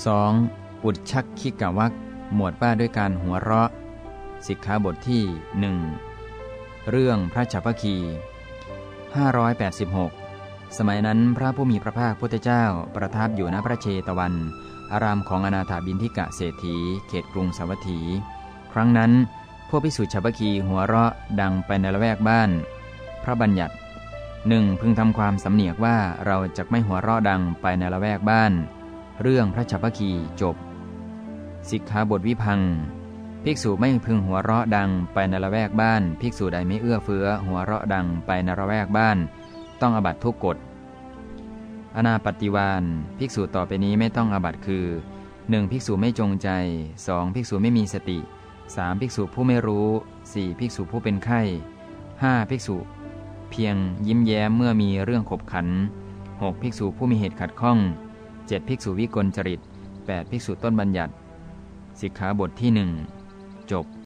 2. อุดชักคิกะวักหมวดว่าด้วยการหัวเราะ สิกขาบทที่หนึ่งเรื่องพระฉัพพคี 586 สมัยนั้นพระผู้มีพระภาคพุทธเจ้าประทับอยู่ณพระเชตวัน อารามของอนาถาบินทิกะเศรษฐี เขตกรุงสาวัตถี ครั้งนั้น พวกพิสุฉัพพคีหัวเราะดังไปในละแวกบ้าน พระบัญญัติหนึ่งพึงทำความสำเนียกว่าเราจะไม่หัวเราะดังไปในละแวกบ้าน เรื่องพระฉัพพคีจบ สิกขาบทวิพัง ภิกษุไม่พึงหัวเราะดังไปในละแวกบ้าน ภิกษุใดไม่เอื้อเฟื้อ หัวเราะดังไปในละแวกบ้าน ต้องอบัตทุกกฎ อนาปฏิวานภิกษุต่อไปนี้ไม่ต้องอบัตคือ 1. ภิกษุไม่จงใจ 2. ภิกษุไม่มีสติ 3. ภิกษุผู้ไม่รู้ 4. ภิกษุผู้เป็นไข้ 5. ภิกษุเพียงยิ้มแย้มเมื่อมีเรื่องขบขัน 6. ภิกษุผู้มีเหตุขัดข้อง 7. ภิกษุวิกลจริต 8. ภิกษุต้นบัญญัติ สิกขาบทที่หนึ่งจบ